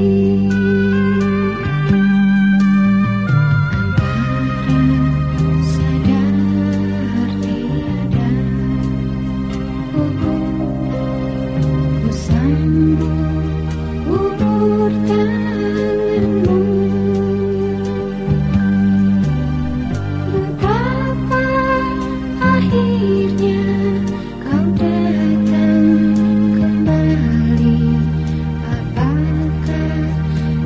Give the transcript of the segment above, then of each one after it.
You.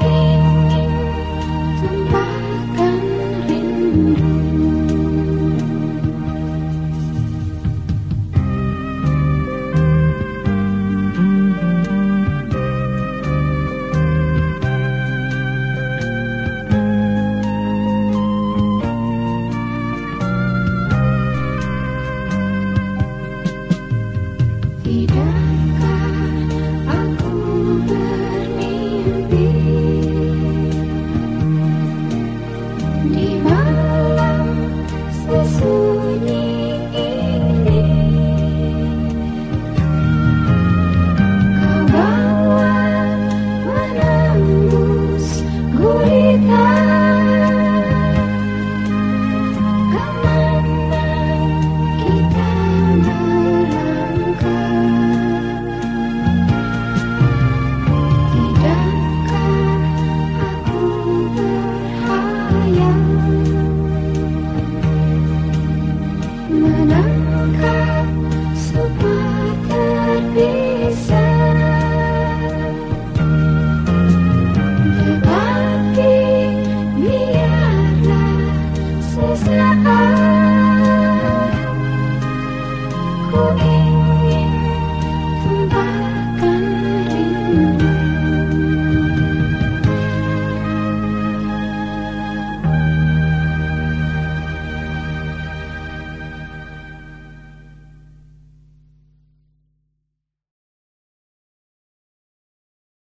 Ku Cả